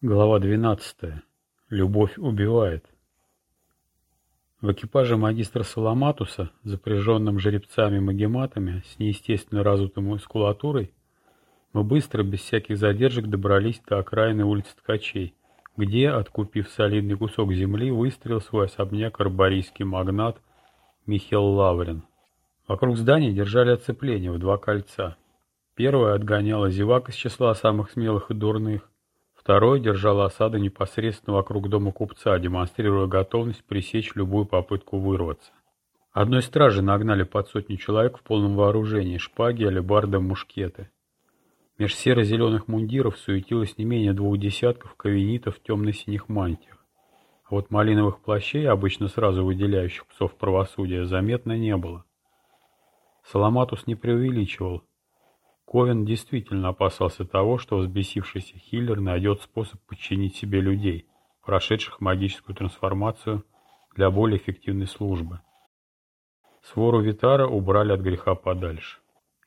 Глава двенадцатая. Любовь убивает. В экипаже магистра Саламатуса, запряженном жеребцами-магематами с неестественно разутой мускулатурой, мы быстро, без всяких задержек, добрались до окраины улицы Ткачей, где, откупив солидный кусок земли, выстроил свой особняк арборийский магнат Михаил Лаврин. Вокруг здания держали оцепление в два кольца. Первое отгоняло зевак из числа самых смелых и дурных, Второй держал осаду непосредственно вокруг дома купца, демонстрируя готовность пресечь любую попытку вырваться. Одной стражи нагнали под сотню человек в полном вооружении, шпаги, алебарды, мушкеты. Меж серо-зеленых мундиров суетилось не менее двух десятков кавенитов в темно-синих мантиях. А вот малиновых плащей, обычно сразу выделяющих псов правосудия, заметно не было. Саламатус не преувеличивал. Ковен действительно опасался того, что взбесившийся Хиллер найдет способ подчинить себе людей, прошедших магическую трансформацию для более эффективной службы. Свору Витара убрали от греха подальше.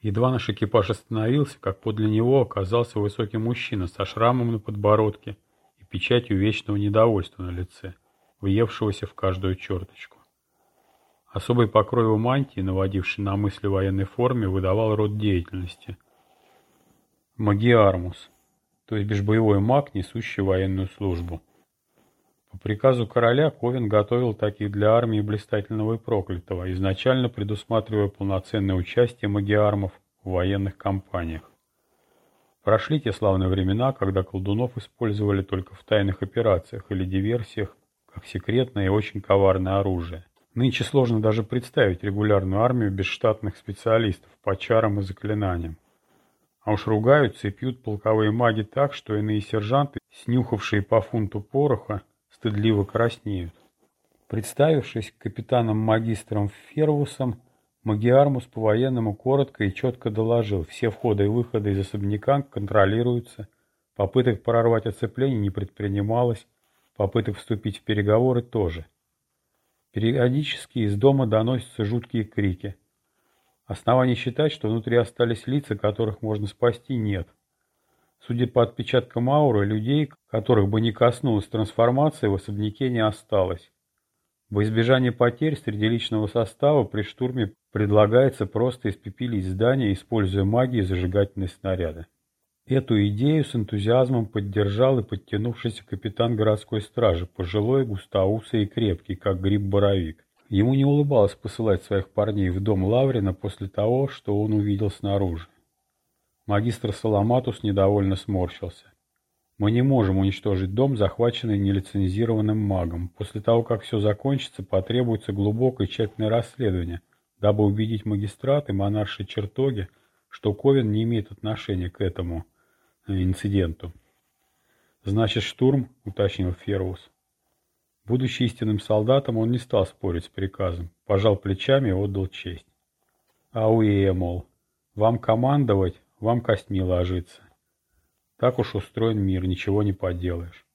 Едва наш экипаж остановился, как подле него оказался высокий мужчина со шрамом на подбородке и печатью вечного недовольства на лице, въевшегося в каждую черточку. Особый покрой его мантии, наводивший на мысли военной форме, выдавал род деятельности – Магиармус, то есть бешбоевой маг, несущий военную службу. По приказу короля Ковен готовил таких для армии блистательного и проклятого, изначально предусматривая полноценное участие магиармов в военных кампаниях. Прошли те славные времена, когда колдунов использовали только в тайных операциях или диверсиях, как секретное и очень коварное оружие. Нынче сложно даже представить регулярную армию без штатных специалистов по чарам и заклинаниям. А уж ругаются и пьют полковые маги так, что иные сержанты, снюхавшие по фунту пороха, стыдливо краснеют. Представившись капитаном-магистром Фервусом, Магиармус по-военному коротко и четко доложил, все входы и выходы из особняка контролируются, попыток прорвать оцепление не предпринималось, попыток вступить в переговоры тоже. Периодически из дома доносятся жуткие крики – Оснований считать, что внутри остались лица, которых можно спасти, нет. Судя по отпечаткам ауры, людей, которых бы не коснулась трансформация, в особняке не осталось. Во избежание потерь среди личного состава при штурме предлагается просто испепелить здание, используя магию и зажигательные снаряды. Эту идею с энтузиазмом поддержал и подтянувшийся капитан городской стражи, пожилой, густоусый и крепкий, как гриб-боровик. Ему не улыбалось посылать своих парней в дом Лаврина после того, что он увидел снаружи. Магистр Саламатус недовольно сморщился. Мы не можем уничтожить дом, захваченный нелицензированным магом. После того, как все закончится, потребуется глубокое тщательное расследование, дабы убедить магистрат и монарши чертоги, что Ковен не имеет отношения к этому э, инциденту. «Значит, штурм?» — уточнил Фервус. Будучи истинным солдатом, он не стал спорить с приказом, пожал плечами и отдал честь. Ауе, мол, вам командовать, вам костьми ложиться. Так уж устроен мир, ничего не поделаешь.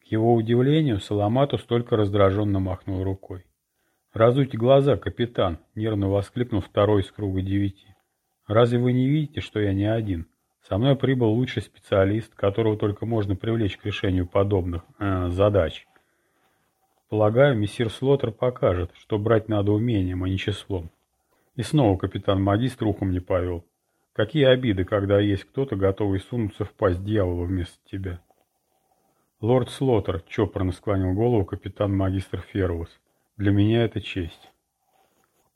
К его удивлению, Соломатус только раздраженно махнул рукой. «Разуйте глаза, капитан!» — нервно воскликнул второй из круга девяти. «Разве вы не видите, что я не один? Со мной прибыл лучший специалист, которого только можно привлечь к решению подобных э, задач. Полагаю, мессир Слоттер покажет, что брать надо умением, а не числом. И снова капитан-магистр ухом не повел. Какие обиды, когда есть кто-то, готовый сунуться в пасть дьявола вместо тебя. Лорд Слоттер, чопорно склонил голову капитан-магистр Фервус. Для меня это честь.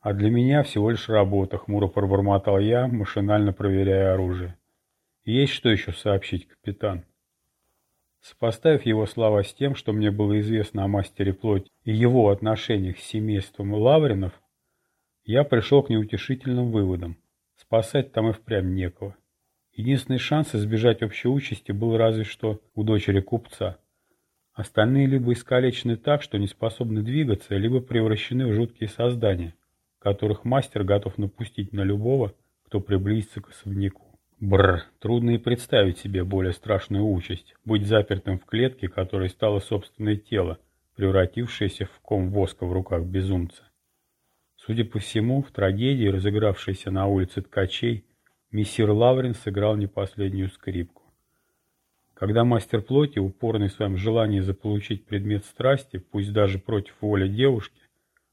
А для меня всего лишь работа, хмуро пробормотал я, машинально проверяя оружие. Есть что еще сообщить, капитан? Сопоставив его слова с тем, что мне было известно о мастере плоти и его отношениях с семейством Лавринов, я пришел к неутешительным выводам. Спасать там и впрямь некого. Единственный шанс избежать общей участи был разве что у дочери купца. Остальные либо искалечены так, что не способны двигаться, либо превращены в жуткие создания, которых мастер готов напустить на любого, кто приблизится к особняку. Бррр, трудно и представить себе более страшную участь, быть запертым в клетке, которой стало собственное тело, превратившееся в ком воска в руках безумца. Судя по всему, в трагедии, разыгравшейся на улице ткачей, мессир Лаврин сыграл не последнюю скрипку. Когда мастер плоти, упорный в своем желании заполучить предмет страсти, пусть даже против воли девушки,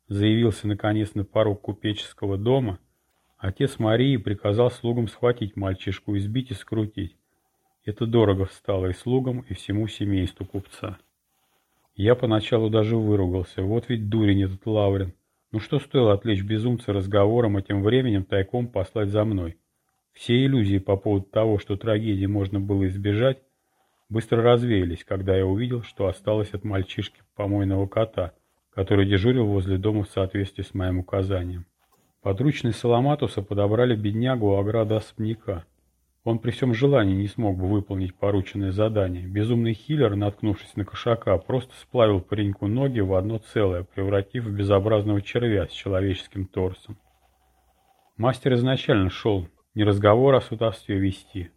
заявился наконец на порог купеческого дома, отец Марии приказал слугам схватить мальчишку, избить и скрутить. Это дорого встало и слугам, и всему семейству купца. Я поначалу даже выругался. Вот ведь дурень этот Лаврин. Ну что стоило отвлечь безумца разговором, а тем временем тайком послать за мной? Все иллюзии по поводу того, что трагедии можно было избежать, быстро развеялись, когда я увидел, что осталось от мальчишки помойного кота, который дежурил возле дома в соответствии с моим указанием. Подручные Саламатуса подобрали беднягу у ограды особняка. Он при всем желании не смог бы выполнить порученное задание. Безумный хиллер, наткнувшись на кошака, просто сплавил пареньку ноги в одно целое, превратив в безобразного червя с человеческим торсом. Мастер изначально шел не разговор о сватовстве вести.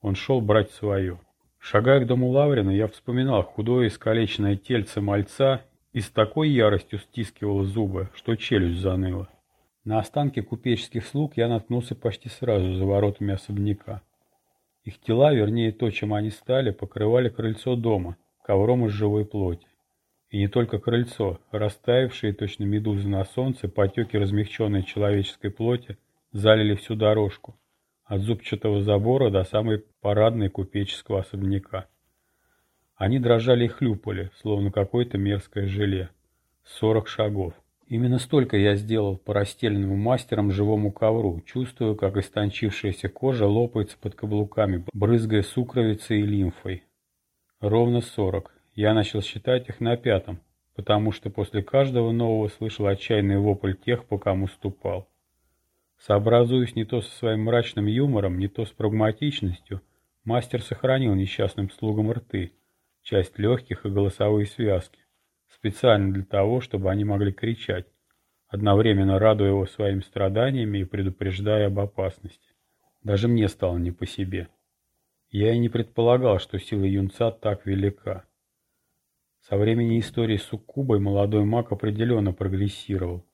Он шел брать свое. Шагая к дому Лаврина, я вспоминал худое искалеченное тельце мальца и с такой яростью стискивал зубы, что челюсть заныла. На останки купеческих слуг я наткнулся почти сразу за воротами особняка. Их тела, вернее то, чем они стали, покрывали крыльцо дома, ковром из живой плоти. И не только крыльцо, растаявшие точно медузы на солнце, потеки размягченной человеческой плоти залили всю дорожку, от зубчатого забора до самой парадной купеческого особняка. Они дрожали и хлюпали, словно какое-то мерзкое желе. Сорок шагов. Именно столько я сделал по растельному мастерам живому ковру, чувствую, как истончившаяся кожа лопается под каблуками, брызгая сукровицей и лимфой. Ровно сорок. Я начал считать их на пятом, потому что после каждого нового слышал отчаянный вопль тех, по кому ступал. Сообразуясь не то со своим мрачным юмором, не то с прагматичностью, мастер сохранил несчастным слугам рты, часть легких и голосовые связки специально для того, чтобы они могли кричать, одновременно радуя его своими страданиями и предупреждая об опасности. Даже мне стало не по себе. Я и не предполагал, что сила юнца так велика. Со времени истории с Суккубой молодой маг определенно прогрессировал.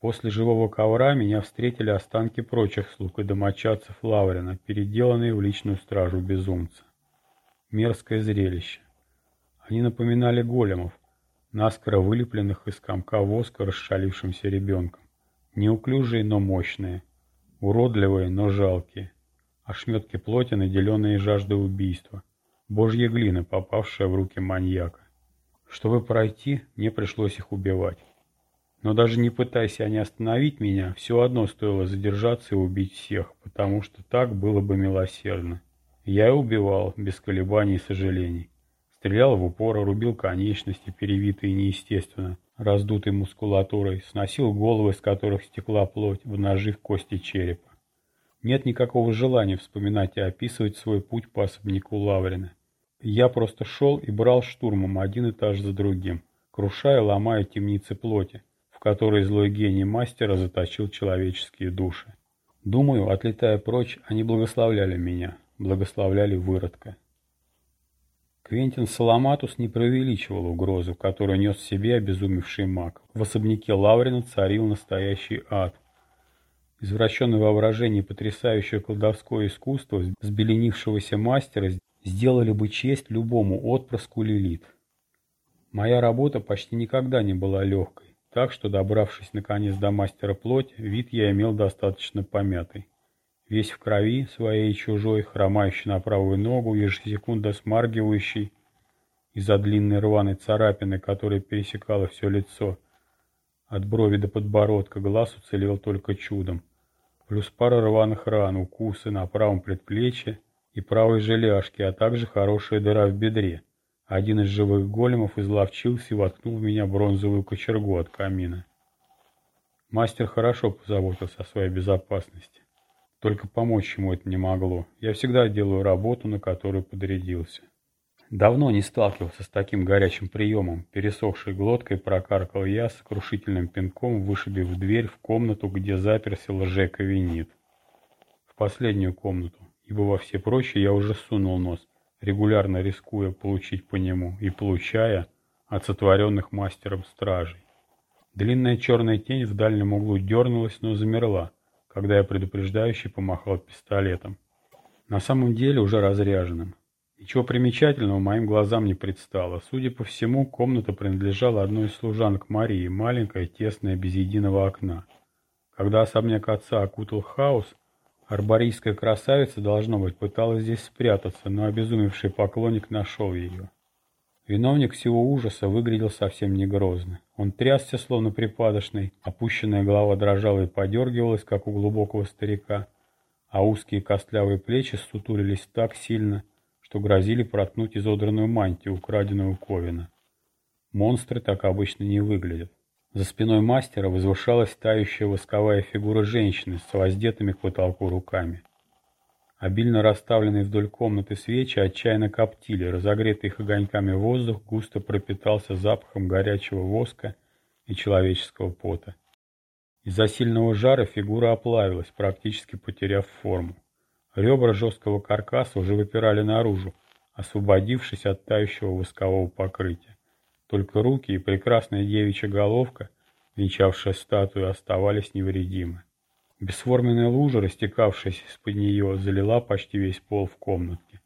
После живого ковра меня встретили останки прочих слуг и домочадцев Лаврина, переделанные в личную стражу безумца. Мерзкое зрелище. Они напоминали големов, наскоро вылепленных из комка воска расшалившимся ребенком. Неуклюжие, но мощные. Уродливые, но жалкие. Ошметки плоти, наделенные жаждой убийства. Божья глина, попавшая в руки маньяка. Чтобы пройти, мне пришлось их убивать. Но даже не пытаясь они остановить меня, все одно стоило задержаться и убить всех, потому что так было бы милосердно. Я и убивал, без колебаний и сожалений. Стрелял в упор, рубил конечности, перевитые неестественно, раздутой мускулатурой, сносил головы, из которых стекла плоть, обнажив кости черепа. Нет никакого желания вспоминать и описывать свой путь по особняку Лаврина. Я просто шел и брал штурмом один этаж за другим, крушая, ломая темницы плоти, в которые злой гений мастера заточил человеческие души. Думаю, отлетая прочь, они благословляли меня, благословляли выродка. Квентин Саламатус не преувеличивал угрозу, которую нес в себе обезумевший маг. В особняке Лаврина царил настоящий ад. Извращенное воображение и потрясающее колдовское искусство сбеленившегося мастера сделали бы честь любому отпрыску Лилит. Моя работа почти никогда не была легкой, так что, добравшись наконец до мастера плоть, вид я имел достаточно помятый весь в крови, своей и чужой, хромающий на правую ногу, ежесекунда смаргивающий из-за длинной рваной царапины, которая пересекала все лицо. От брови до подбородка глаз уцелел только чудом. Плюс пара рваных ран, укусы на правом предплечье и правой желяшке, а также хорошая дыра в бедре. Один из живых големов изловчился и воткнул в меня бронзовую кочергу от камина. Мастер хорошо позаботился о своей безопасности. Только помочь ему это не могло. Я всегда делаю работу, на которую подрядился. Давно не сталкивался с таким горячим приемом. Пересохшей глоткой прокаркал я, сокрушительным пинком вышибив дверь в комнату, где заперся лжековенит. В последнюю комнату, ибо во все прочие я уже сунул нос, регулярно рискуя получить по нему и получая от сотворенных мастером стражей. Длинная черная тень в дальнем углу дернулась, но замерла когда я предупреждающе помахал пистолетом. На самом деле уже разряженным. Ничего примечательного моим глазам не предстало. Судя по всему, комната принадлежала одной из служанок Марии, маленькая, тесная, без единого окна. Когда особняк отца окутал хаос, арборийская красавица, должно быть, пыталась здесь спрятаться, но обезумевший поклонник нашел ее. Виновник всего ужаса выглядел совсем не грозно. Он трясся, словно припадочный, опущенная голова дрожала и подергивалась, как у глубокого старика, а узкие костлявые плечи сутулились так сильно, что грозили проткнуть изодранную мантию, украденную у Ковина. Монстры так обычно не выглядят. За спиной мастера возвышалась тающая восковая фигура женщины с воздетыми к потолку руками. Обильно расставленные вдоль комнаты свечи отчаянно коптили, разогретый их огоньками воздух густо пропитался запахом горячего воска и человеческого пота. Из-за сильного жара фигура оплавилась, практически потеряв форму. Ребра жесткого каркаса уже выпирали наружу, освободившись от тающего воскового покрытия. Только руки и прекрасная девичья головка, венчавшая статую, оставались невредимы. Бесформенная лужа, растекавшаяся из-под нее, залила почти весь пол в комнатке.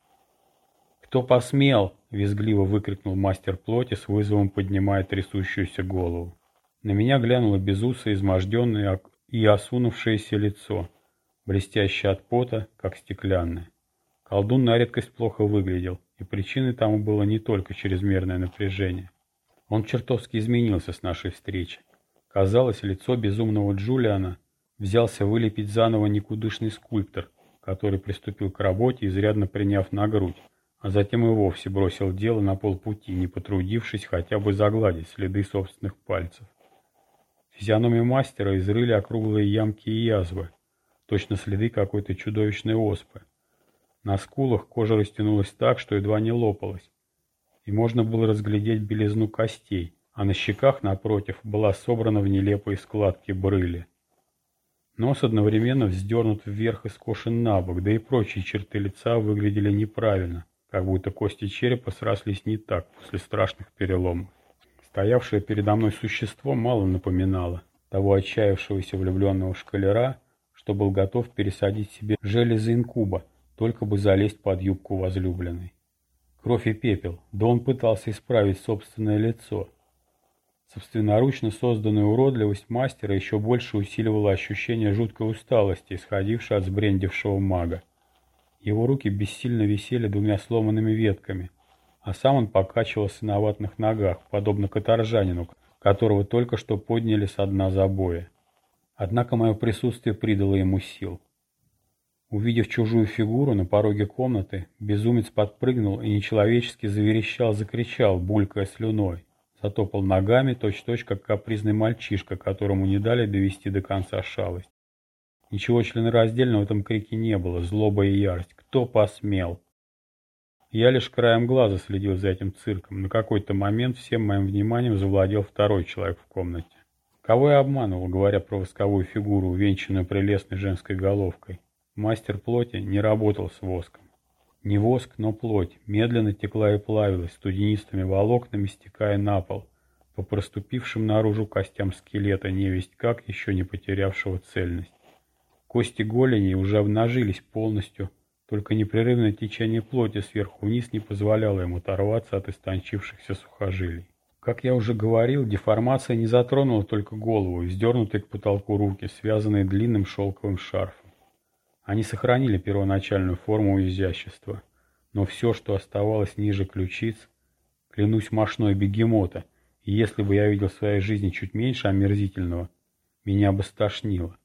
«Кто посмел?» — визгливо выкрикнул мастер плоти с вызовом, поднимая трясущуюся голову. На меня глянуло безусое, изможденное и осунувшееся лицо — блестящая от пота, как стеклянная. Колдун на редкость плохо выглядел, и причиной тому было не только чрезмерное напряжение. Он чертовски изменился с нашей встречи. Казалось, лицо безумного Джулиана взялся вылепить заново никудышный скульптор, который приступил к работе, изрядно приняв на грудь, а затем и вовсе бросил дело на полпути, не потрудившись хотя бы загладить следы собственных пальцев. Физиономию мастера изрыли округлые ямки и язвы, точно следы какой-то чудовищной оспы. На скулах кожа растянулась так, что едва не лопалась, и можно было разглядеть белизну костей, а на щеках, напротив, была собрана в нелепые складки брыли. Нос одновременно вздернут вверх и скошен на бок, да и прочие черты лица выглядели неправильно, как будто кости черепа срослись не так после страшных переломов. Стоявшее передо мной существо мало напоминало того отчаявшегося влюбленного шкалера, что был готов пересадить себе железы инкуба, только бы залезть под юбку возлюбленной. Кровь и пепел, да он пытался исправить собственное лицо. Собственноручно созданная уродливость мастера еще больше усиливала ощущение жуткой усталости, исходившей от сбрендившего мага. Его руки бессильно висели двумя сломанными ветками, а сам он покачивался на ватных ногах, подобно каторжанину, которого только что подняли со дна забоя. Однако мое присутствие придало ему сил. Увидев чужую фигуру на пороге комнаты, безумец подпрыгнул и нечеловечески заверещал, закричал, булькая слюной. Затопал ногами, точь-точь, -точь, как капризный мальчишка, которому не дали довести до конца шалость. Ничего членораздельного в этом крике не было, злоба и ярость. Кто посмел? Я лишь краем глаза следил за этим цирком. На какой-то момент всем моим вниманием завладел второй человек в комнате. Кого я обманывал, говоря про восковую фигуру, увенчанную прелестной женской головкой? Мастер плоти не работал с воском. Не воск, но плоть, медленно текла и плавилась, студенистыми волокнами стекая на пол, по проступившим наружу костям скелета, невесть как еще не потерявшего цельность. Кости голени уже обнажились полностью, только непрерывное течение плоти сверху вниз не позволяло ему оторваться от истончившихся сухожилий. Как я уже говорил, деформация не затронула только голову и вздернутые к потолку руки, связанные длинным шелковым шарфом. Они сохранили первоначальную форму изящества, но все, что оставалось ниже ключиц, клянусь мошной бегемота, и если бы я видел в своей жизни чуть меньше омерзительного, меня бы стошнило.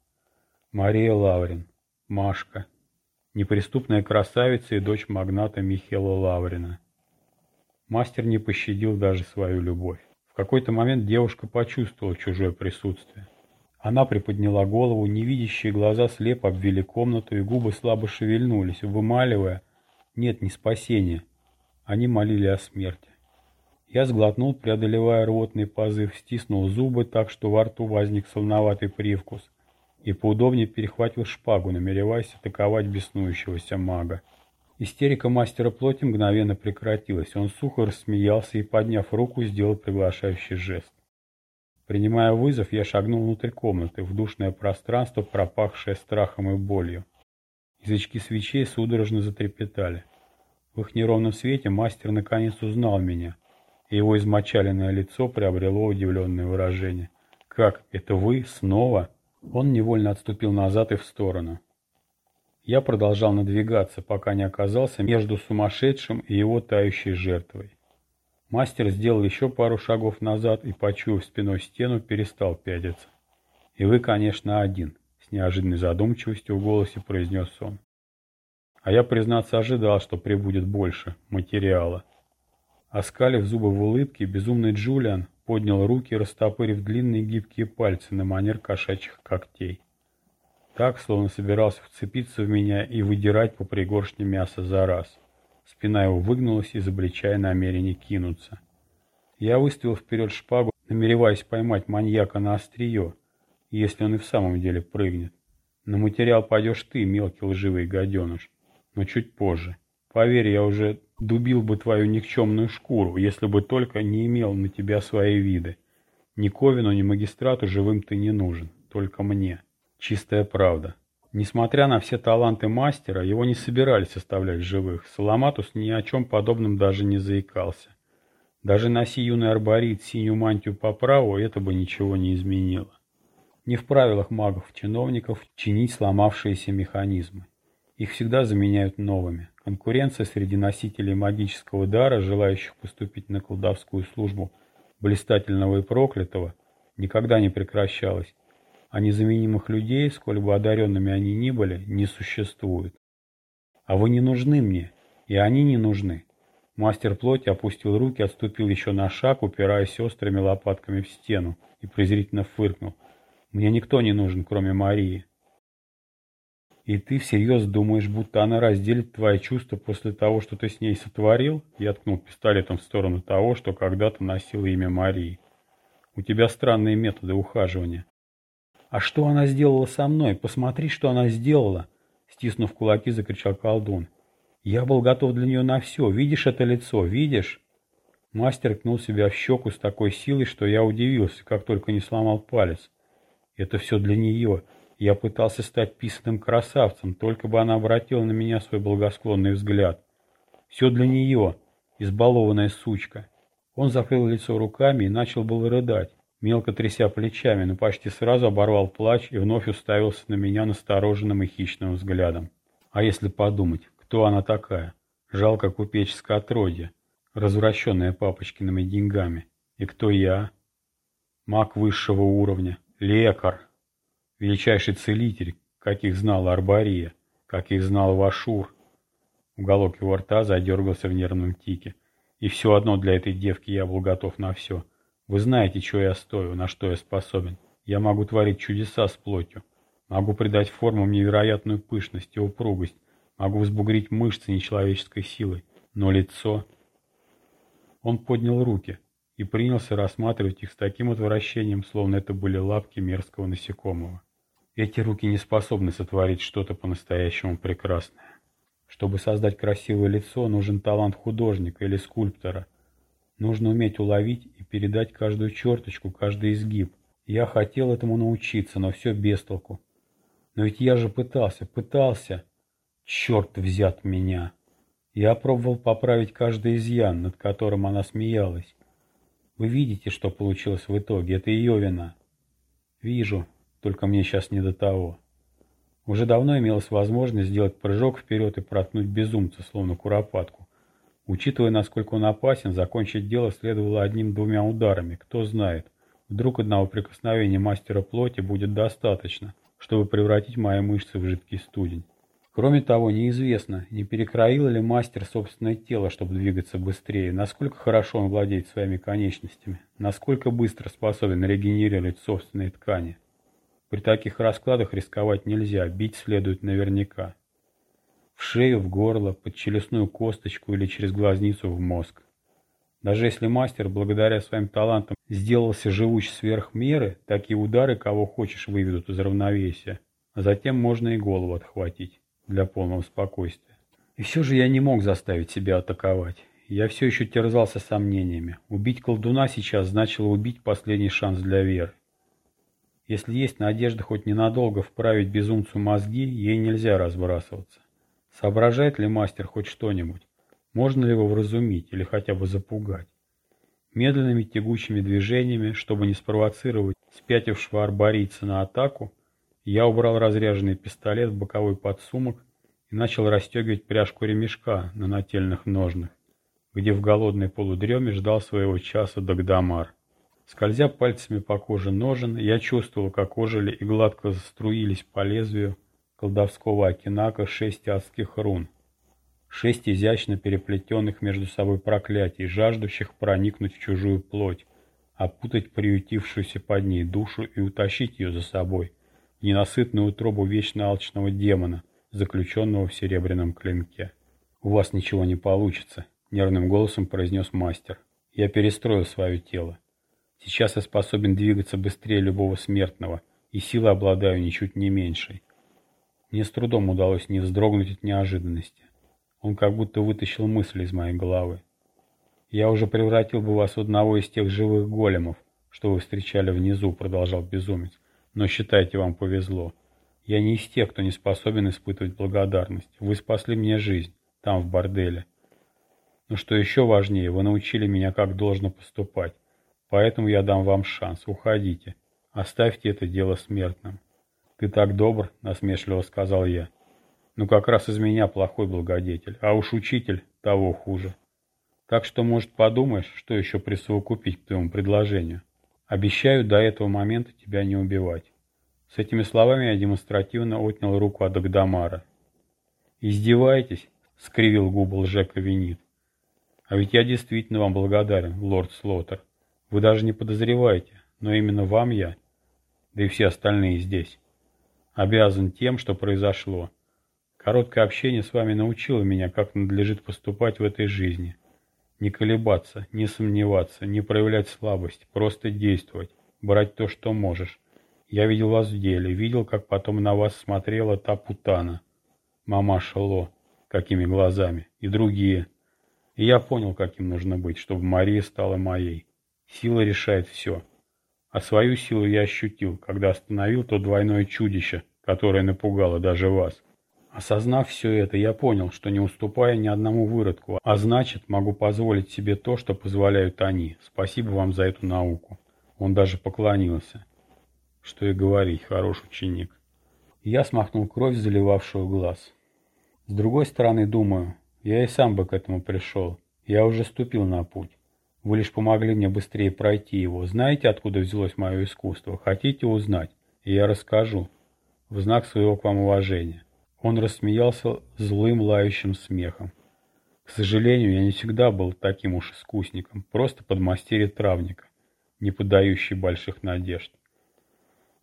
Мария Лаврин, Машка, неприступная красавица и дочь магната Михаила Лаврина. Мастер не пощадил даже свою любовь. В какой-то момент девушка почувствовала чужое присутствие. Она приподняла голову, невидящие глаза слепо обвели комнату, и губы слабо шевельнулись, вымаливая «нет, не спасения». Они молили о смерти. Я сглотнул, преодолевая рвотный позыв, стиснул зубы так, что во рту возник солоноватый привкус, и поудобнее перехватил шпагу, намереваясь атаковать беснующегося мага. Истерика мастера плоти мгновенно прекратилась. Он сухо рассмеялся и, подняв руку, сделал приглашающий жест. Принимая вызов, я шагнул внутрь комнаты, в душное пространство, пропахшее страхом и болью. Язычки свечей судорожно затрепетали. В их неровном свете мастер наконец узнал меня, и его измочаленное лицо приобрело удивленное выражение. «Как? Это вы? Снова?» Он невольно отступил назад и в сторону. Я продолжал надвигаться, пока не оказался между сумасшедшим и его тающей жертвой. Мастер сделал еще пару шагов назад и, почуяв спиной стену, перестал пятиться. «И вы, конечно, один», — с неожиданной задумчивостью в голосе произнес он. А я, признаться, ожидал, что прибудет больше материала. Оскалив зубы в улыбке, безумный Джулиан поднял руки, растопырив длинные гибкие пальцы на манер кошачьих когтей. Так, словно собирался вцепиться в меня и выдирать по пригоршне мяса за раз. Спина его выгнулась, изобличая намерение кинуться. Я выставил вперед шпагу, намереваясь поймать маньяка на острие, если он и в самом деле прыгнет. На материал пойдешь ты, мелкий лживый гаденыш но чуть позже. Поверь, я уже дубил бы твою никчемную шкуру, если бы только не имел на тебя свои виды. Ни Ковину, ни магистрату живым ты не нужен, только мне. Чистая правда. Несмотря на все таланты мастера, его не собирались оставлять живых. Соломатус ни о чем подобном даже не заикался. Даже носи юный арборит синюю мантию по праву, это бы ничего не изменило. Не в правилах магов-чиновников чинить сломавшиеся механизмы. Их всегда заменяют новыми. Конкуренция среди носителей магического дара, желающих поступить на колдовскую службу блистательного и проклятого, никогда не прекращалась, а незаменимых людей, сколь бы одаренными они ни были, не существует. А вы не нужны мне, и они не нужны. Мастер плоти опустил руки, отступил еще на шаг, упираясь острыми лопатками в стену, и презрительно фыркнул. «Мне никто не нужен, кроме Марии. «И ты всерьез думаешь, будто она разделит твои чувства после того, что ты с ней сотворил?» Я ткнул пистолетом в сторону того, что когда-то носил имя Марии. «У тебя странные методы ухаживания». «А что она сделала со мной? Посмотри, что она сделала!» Стиснув кулаки, закричал колдун. «Я был готов для нее на все. Видишь это лицо? Видишь?» Мастер ткнул себя в щеку с такой силой, что я удивился, как только не сломал палец. «Это все для нее. Я пытался стать писаным красавцем, только бы она обратила на меня свой благосклонный взгляд. Все для нее, избалованная сучка. Он закрыл лицо руками и начал было рыдать, мелко тряся плечами, но почти сразу оборвал плач и вновь уставился на меня настороженным и хищным взглядом. А если подумать, кто она такая? Жалко купеческое отродье, развращенное папочкиными деньгами. И кто я? Маг высшего уровня, лекарь величайший целитель, каких знал Арбария, каких знал Вашур. Уголок его рта задергался в нервном тике. И все одно для этой девки я был готов на все. Вы знаете, что я стою, на что я способен. Я могу творить чудеса с плотью. Могу придать формам невероятную пышность и упругость. Могу взбугрить мышцы нечеловеческой силой. Но лицо... Он поднял руки и принялся рассматривать их с таким отвращением, словно это были лапки мерзкого насекомого. Эти руки не способны сотворить что-то по-настоящему прекрасное. Чтобы создать красивое лицо, нужен талант художника или скульптора. Нужно уметь уловить и передать каждую черточку, каждый изгиб. Я хотел этому научиться, но все без толку. Но ведь я же пытался, пытался. Черт взят меня. Я пробовал поправить каждый изъян, над которым она смеялась. Вы видите, что получилось в итоге. Это ее вина. Вижу, только мне сейчас не до того. Уже давно имелась возможность сделать прыжок вперед и проткнуть безумца, словно куропатку. Учитывая, насколько он опасен, закончить дело следовало одним-двумя ударами. Кто знает, вдруг одного прикосновения мастера плоти будет достаточно, чтобы превратить мои мышцы в жидкий студень. Кроме того, неизвестно, не перекроил ли мастер собственное тело, чтобы двигаться быстрее, насколько хорошо он владеет своими конечностями, насколько быстро способен регенерировать собственные ткани. При таких раскладах рисковать нельзя, бить следует наверняка. В шею, в горло, под челюстную косточку или через глазницу в мозг. Даже если мастер, благодаря своим талантам, сделался живуч сверх меры, такие удары, кого хочешь, выведут из равновесия. А затем можно и голову отхватить для полного спокойствия. И все же я не мог заставить себя атаковать. Я все еще терзался сомнениями. Убить колдуна сейчас значило убить последний шанс для веры. Если есть надежда хоть ненадолго вправить безумцу мозги, ей нельзя разбрасываться. Соображает ли мастер хоть что-нибудь? Можно ли его вразумить или хотя бы запугать? Медленными тягучими движениями, чтобы не спровоцировать спятившего арборийца на атаку, я убрал разряженный пистолет в боковой подсумок и начал расстегивать пряжку ремешка на нательных ножнах, где в голодной полудреме ждал своего часа Дагдамар. Скользя пальцами по коже ножен, я чувствовал, как ожили и гладко заструились по лезвию колдовского окинака шесть адских рун — Шесть изящно переплетенных между собой проклятий, жаждущих проникнуть в чужую плоть, опутать приютившуюся под ней душу и утащить ее за собой, ненасытную утробу вечно алчного демона, заключенного в серебряном клинке. «У вас ничего не получится», — нервным голосом произнес мастер. «Я перестроил свое тело. Сейчас я способен двигаться быстрее любого смертного, и силы обладаю ничуть не меньшей. Мне с трудом удалось не вздрогнуть от неожиданности. Он как будто вытащил мысли из моей головы. «Я уже превратил бы вас в одного из тех живых големов, что вы встречали внизу», — продолжал безумец. «Но считайте, вам повезло. Я не из тех, кто не способен испытывать благодарность. Вы спасли мне жизнь, там, в борделе. Но что еще важнее, вы научили меня, как должно поступать. Поэтому я дам вам шанс. Уходите. Оставьте это дело смертным». «Ты так добр», — насмешливо сказал я. Ну как раз из меня плохой благодетель, а уж учитель того хуже. Так что, может, подумаешь, что еще присовокупить к твоему предложению. Обещаю до этого момента тебя не убивать. С этими словами я демонстративно отнял руку от Агдамара. «Издеваетесь?» — скривил губы лжека Винит. «А ведь я действительно вам благодарен, лорд Слоттер. Вы даже не подозреваете, но именно вам я, да и все остальные здесь, обязан тем, что произошло. Короткое общение с вами научило меня, как надлежит поступать в этой жизни. Не колебаться, не сомневаться, не проявлять слабость, просто действовать, брать то, что можешь. Я видел вас в деле, видел, как потом на вас смотрела та путана, мамаша Ло, какими глазами, и другие. И я понял, каким нужно быть, чтобы Мария стала моей. Сила решает все. А свою силу я ощутил, когда остановил то двойное чудище, которое напугало даже вас. Осознав все это, я понял, что не уступая ни одному выродку, а значит, могу позволить себе то, что позволяют они. Спасибо вам за эту науку. Он даже поклонился. Что и говорить, хороший ученик. Я смахнул кровь, заливавшую глаз. С другой стороны, думаю, я и сам бы к этому пришел. Я уже ступил на путь. Вы лишь помогли мне быстрее пройти его. Знаете, откуда взялось мое искусство? Хотите узнать? И я расскажу. В знак своего к вам уважения. Он рассмеялся злым лающим смехом. К сожалению, я не всегда был таким уж искусником, просто подмастерье травника, не подающий больших надежд.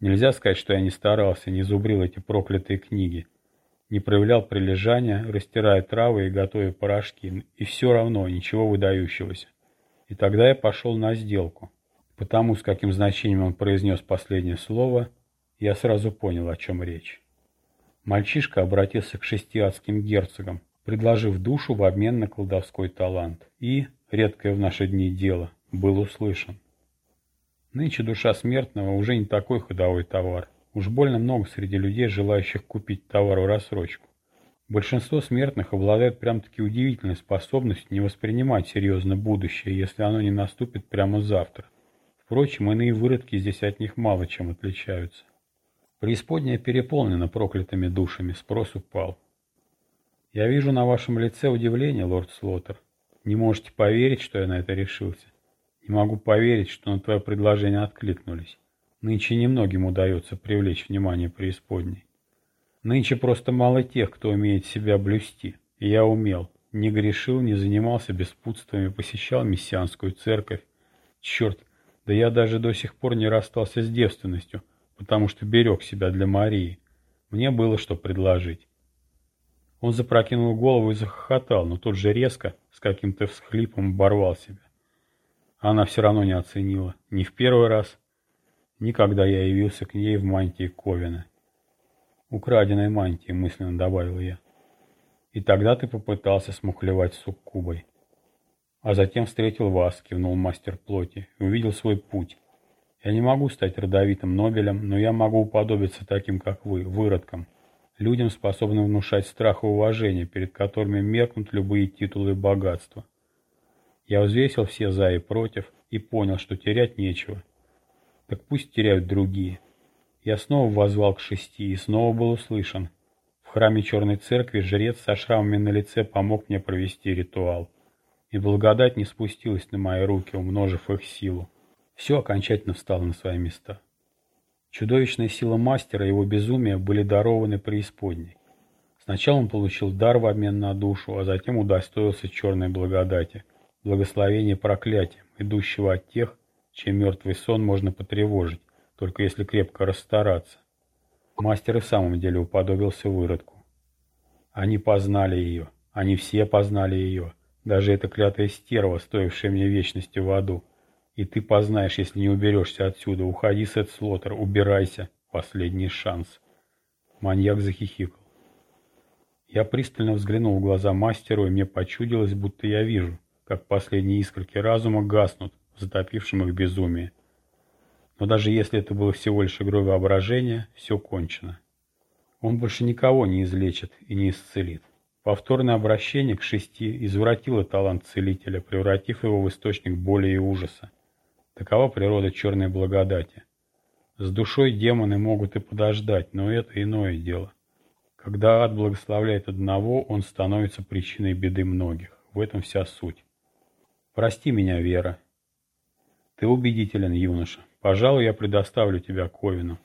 Нельзя сказать, что я не старался, не зубрил эти проклятые книги, не проявлял прилежания, растирая травы и готовя порошки, и все равно ничего выдающегося. И тогда я пошел на сделку. Потому, с каким значением он произнес последнее слово, я сразу понял, о чем речь. Мальчишка обратился к шестиадским герцогам, предложив душу в обмен на колдовской талант, и, редкое в наши дни дело, был услышан. Нынче душа смертного уже не такой ходовой товар. Уж больно много среди людей, желающих купить товар в рассрочку. Большинство смертных обладает прям-таки удивительной способностью не воспринимать серьезно будущее, если оно не наступит прямо завтра. Впрочем, иные выродки здесь от них мало чем отличаются. Преисподняя переполнена проклятыми душами, спрос упал. Я вижу на вашем лице удивление, лорд Слоттер. Не можете поверить, что я на это решился. Не могу поверить, что на твое предложение откликнулись. Нынче немногим удается привлечь внимание преисподней. Нынче просто мало тех, кто умеет себя блюсти. Я умел. Не грешил, не занимался беспутствами, посещал мессианскую церковь. Черт, да я даже до сих пор не расстался с девственностью – потому что берег себя для Марии. Мне было что предложить. Он запрокинул голову и захохотал, но тут же резко, с каким-то всхлипом, оборвал себя. Она все равно не оценила. Ни в первый раз, ни когда я явился к ней в мантии Ковина. Украденной мантии, мысленно добавил я. И тогда ты попытался смухлевать суккубой. А затем встретил вас, кивнул мастер плоти, и увидел свой путь. Я не могу стать родовитым Нобелем, но я могу уподобиться таким, как вы, выродкам, людям, способным внушать страх и уважение, перед которыми меркнут любые титулы и богатства. Я взвесил все «за» и «против» и понял, что терять нечего. Так пусть теряют другие. Я снова возвал к шести и снова был услышан. В храме Черной Церкви жрец со шрамами на лице помог мне провести ритуал. И благодать не спустилась на мои руки, умножив их силу. Все окончательно встало на свои места. Чудовищная сила мастера и его безумие были дарованы преисподней. Сначала он получил дар в обмен на душу, а затем удостоился черной благодати, благословения проклятием, идущего от тех, чей мертвый сон можно потревожить, только если крепко расстараться. Мастер и в самом деле уподобился выродку. Они познали ее, они все познали ее, даже эта клятая стерва, стоившая мне вечности в аду. И ты познаешь, если не уберешься отсюда. Уходи, Сет Слотер, убирайся. Последний шанс. Маньяк захихикал. Я пристально взглянул в глаза мастеру, и мне почудилось, будто я вижу, как последние искорки разума гаснут в затопившем их безумии. Но даже если это было всего лишь игрой воображения, все кончено. Он больше никого не излечит и не исцелит. Повторное обращение к шести извратило талант целителя, превратив его в источник боли и ужаса. Такова природа черной благодати. С душой демоны могут и подождать, но это иное дело. Когда ад благословляет одного, он становится причиной беды многих. В этом вся суть. Прости меня, Вера. Ты убедителен, юноша. Пожалуй, я предоставлю тебя Ковину.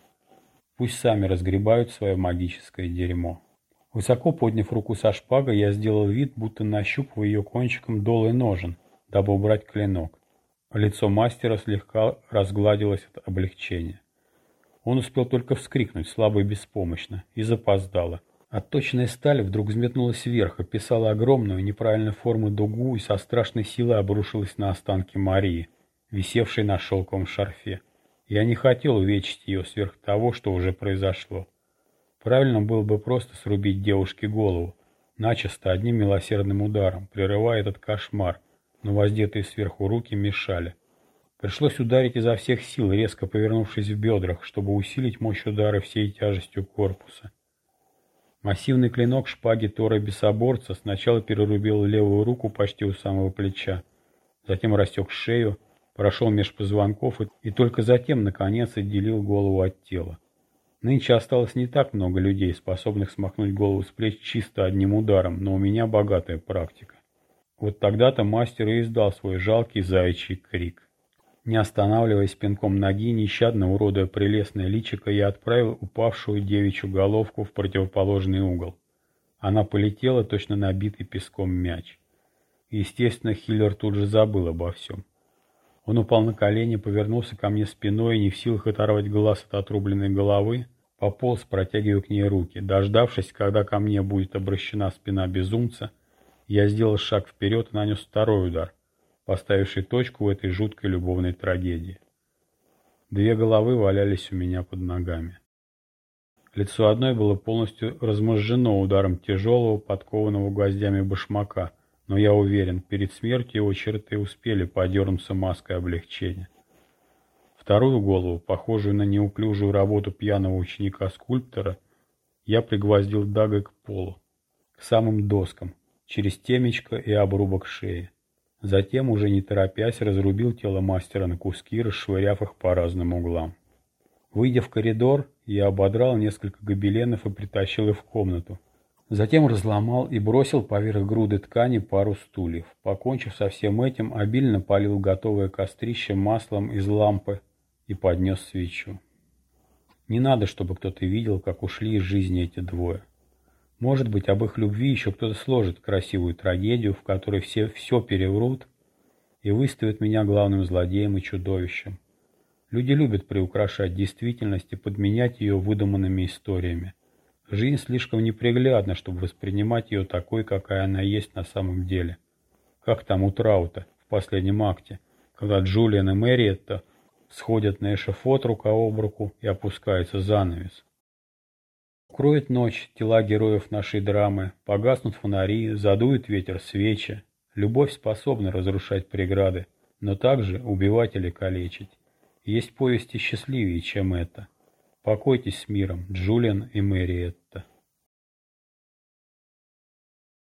Пусть сами разгребают свое магическое дерьмо. Высоко подняв руку со шпагой, я сделал вид, будто нащупываю ее кончиком долы ножен, дабы убрать клинок. Лицо мастера слегка разгладилось от облегчения. Он успел только вскрикнуть, слабо и беспомощно, и запоздало. Отточенная сталь вдруг взметнулась вверх, описала огромную неправильной формы дугу и со страшной силой обрушилась на останки Марии, висевшей на шелковом шарфе. Я не хотел увечить ее сверх того, что уже произошло. Правильно было бы просто срубить девушке голову, начисто одним милосердным ударом, прерывая этот кошмар, но воздетые сверху руки мешали. Пришлось ударить изо всех сил, резко повернувшись в бедрах, чтобы усилить мощь удара всей тяжестью корпуса. Массивный клинок шпаги Тора Бесоборца сначала перерубил левую руку почти у самого плеча, затем растек шею, прошел меж позвонков и, и только затем, наконец, отделил голову от тела. Нынче осталось не так много людей, способных смахнуть голову с плеч чисто одним ударом, но у меня богатая практика. Вот тогда-то мастер и издал свой жалкий заячий крик. Не останавливаясь пинком ноги, нещадно уродуя прелестное личико, я отправил упавшую девичью головку в противоположный угол. Она полетела, точно набитый песком мяч. Естественно, Хиллер тут же забыл обо всем. Он упал на колени, повернулся ко мне спиной не в силах оторвать глаз от отрубленной головы, пополз, протягивая к ней руки. Дождавшись, когда ко мне будет обращена спина безумца, я сделал шаг вперед и нанес второй удар, поставивший точку в этой жуткой любовной трагедии. Две головы валялись у меня под ногами. Лицо одной было полностью разможжено ударом тяжелого, подкованного гвоздями башмака, но я уверен, перед смертью его черты успели подернуться маской облегчения. Вторую голову, похожую на неуклюжую работу пьяного ученика-скульптора, я пригвоздил дагой к полу, к самым доскам, через темечко и обрубок шеи. Затем, уже не торопясь, разрубил тело мастера на куски, расшвыряв их по разным углам. Выйдя в коридор, я ободрал несколько гобеленов и притащил их в комнату. Затем разломал и бросил поверх груды ткани пару стульев. Покончив со всем этим, обильно полил готовое кострище маслом из лампы и поднес свечу. Не надо, чтобы кто-то видел, как ушли из жизни эти двое. Может быть, об их любви еще кто-то сложит красивую трагедию, в которой все все переврут и выставят меня главным злодеем и чудовищем. Люди любят приукрашать действительность и подменять ее выдуманными историями. Жизнь слишком неприглядна, чтобы воспринимать ее такой, какая она есть на самом деле. Как там у Траута в последнем акте, когда Джулиан и Мэриетта сходят на эшафот рука об руку и опускается занавес. Укроет ночь тела героев нашей драмы, погаснут фонари, задует ветер свечи. Любовь способна разрушать преграды, но также убивать или калечить. Есть повести счастливее, чем это. Покойтесь с миром, Джулиан и Мэриетта.